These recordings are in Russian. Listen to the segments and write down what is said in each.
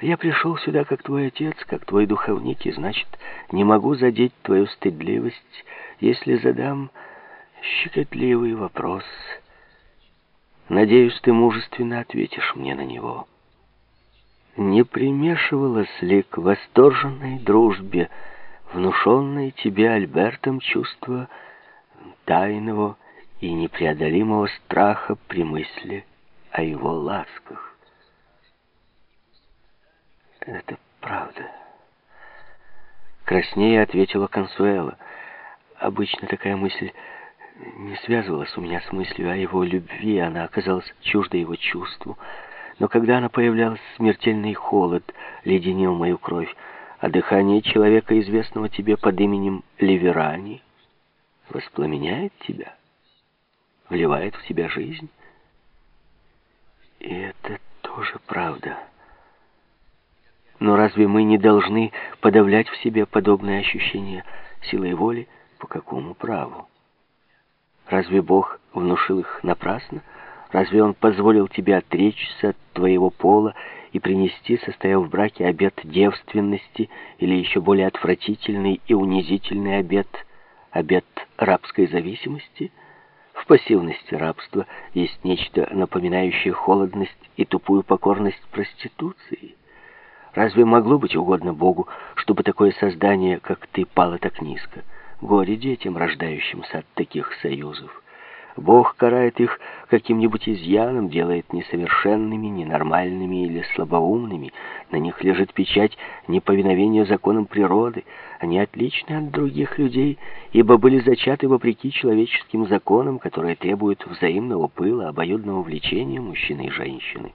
Я пришел сюда как твой отец, как твой духовник, и, значит, не могу задеть твою стыдливость, если задам щекотливый вопрос. Надеюсь, ты мужественно ответишь мне на него. Не примешивалось ли к восторженной дружбе, внушенной тебе Альбертом чувство тайного и непреодолимого страха при мысли о его ласках? Это правда. Краснее ответила Консуэла. Обычно такая мысль не связывалась у меня с мыслью о его любви, она оказалась чужда его чувству. Но когда она появлялась, смертельный холод леденил мою кровь, а дыхание человека, известного тебе под именем Ливерани, воспламеняет тебя, вливает в тебя жизнь. И это тоже правда. Но разве мы не должны подавлять в себе подобные ощущения силой воли? По какому праву? Разве Бог внушил их напрасно? Разве Он позволил тебе отречься от твоего пола и принести, состояв в браке, обет девственности или еще более отвратительный и унизительный обет, обет рабской зависимости? В пассивности рабства есть нечто, напоминающее холодность и тупую покорность проституции. Разве могло быть угодно Богу, чтобы такое создание, как ты, пало так низко? Горе детям, рождающимся от таких союзов. Бог карает их каким-нибудь изъяном, делает несовершенными, ненормальными или слабоумными. На них лежит печать неповиновения законам природы. Они отличны от других людей, ибо были зачаты вопреки человеческим законам, которые требуют взаимного пыла, обоюдного влечения мужчины и женщины.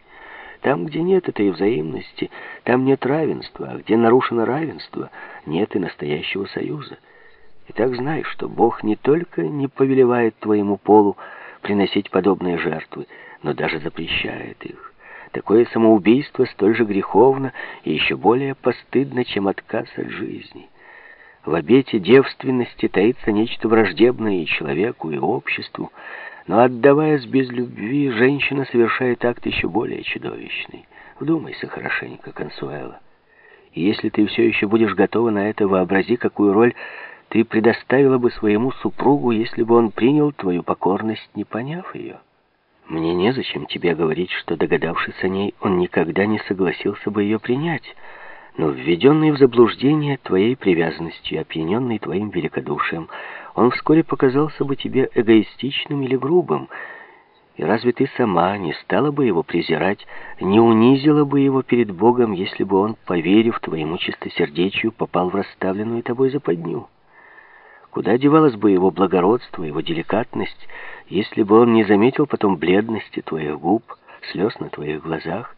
Там, где нет этой взаимности, там нет равенства, а где нарушено равенство, нет и настоящего союза. И так знай, что Бог не только не повелевает твоему полу приносить подобные жертвы, но даже запрещает их. Такое самоубийство столь же греховно и еще более постыдно, чем отказ от жизни. В обете девственности таится нечто враждебное и человеку, и обществу, но отдаваясь без любви, женщина совершает акт еще более чудовищный. Вдумайся хорошенько, Консуэла. И если ты все еще будешь готова на это, вообрази, какую роль ты предоставила бы своему супругу, если бы он принял твою покорность, не поняв ее. Мне незачем тебе говорить, что, догадавшись о ней, он никогда не согласился бы ее принять, но введенный в заблуждение твоей привязанностью, опьяненный твоим великодушием, он вскоре показался бы тебе эгоистичным или грубым. И разве ты сама не стала бы его презирать, не унизила бы его перед Богом, если бы он, поверив твоему чистосердечию, попал в расставленную тобой западню? Куда девалось бы его благородство, его деликатность, если бы он не заметил потом бледности твоих губ, слез на твоих глазах,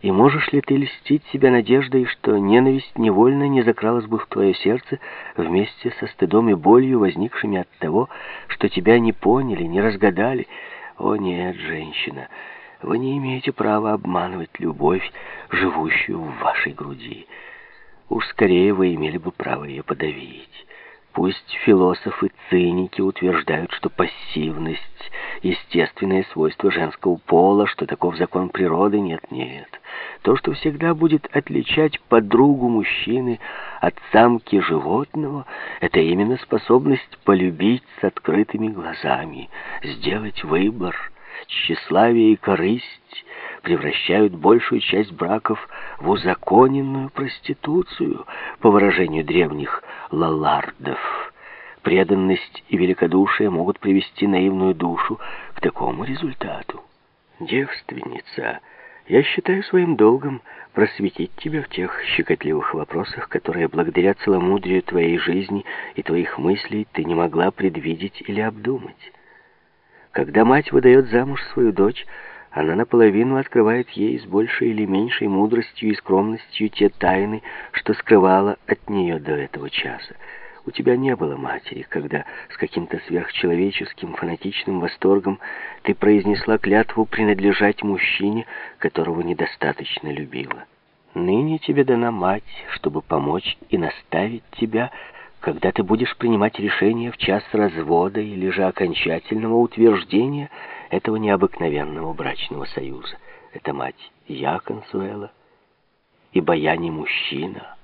и можешь ли ты льстить себя надеждой, что ненависть невольно не закралась бы в твое сердце вместе со стыдом и болью, возникшими от того, что тебя не поняли, не разгадали? О нет, женщина, вы не имеете права обманывать любовь, живущую в вашей груди. Уж скорее вы имели бы право ее подавить. Пусть философы-циники утверждают, что пассивность — естественное свойство женского пола, что таков закон природы, нет-нет. То, что всегда будет отличать подругу мужчины от самки животного, это именно способность полюбить с открытыми глазами, сделать выбор, тщеславие и корысть превращают большую часть браков в узаконенную проституцию, по выражению древних лалардов. Преданность и великодушие могут привести наивную душу к такому результату. Девственница, я считаю своим долгом просветить тебя в тех щекотливых вопросах, которые благодаря целомудрию твоей жизни и твоих мыслей ты не могла предвидеть или обдумать. Когда мать выдает замуж свою дочь, она наполовину открывает ей с большей или меньшей мудростью и скромностью те тайны, что скрывала от нее до этого часа. У тебя не было матери, когда с каким-то сверхчеловеческим фанатичным восторгом ты произнесла клятву принадлежать мужчине, которого недостаточно любила. Ныне тебе дана мать, чтобы помочь и наставить тебя, когда ты будешь принимать решение в час развода или же окончательного утверждения этого необыкновенного брачного союза. Это мать я, я не мужчина».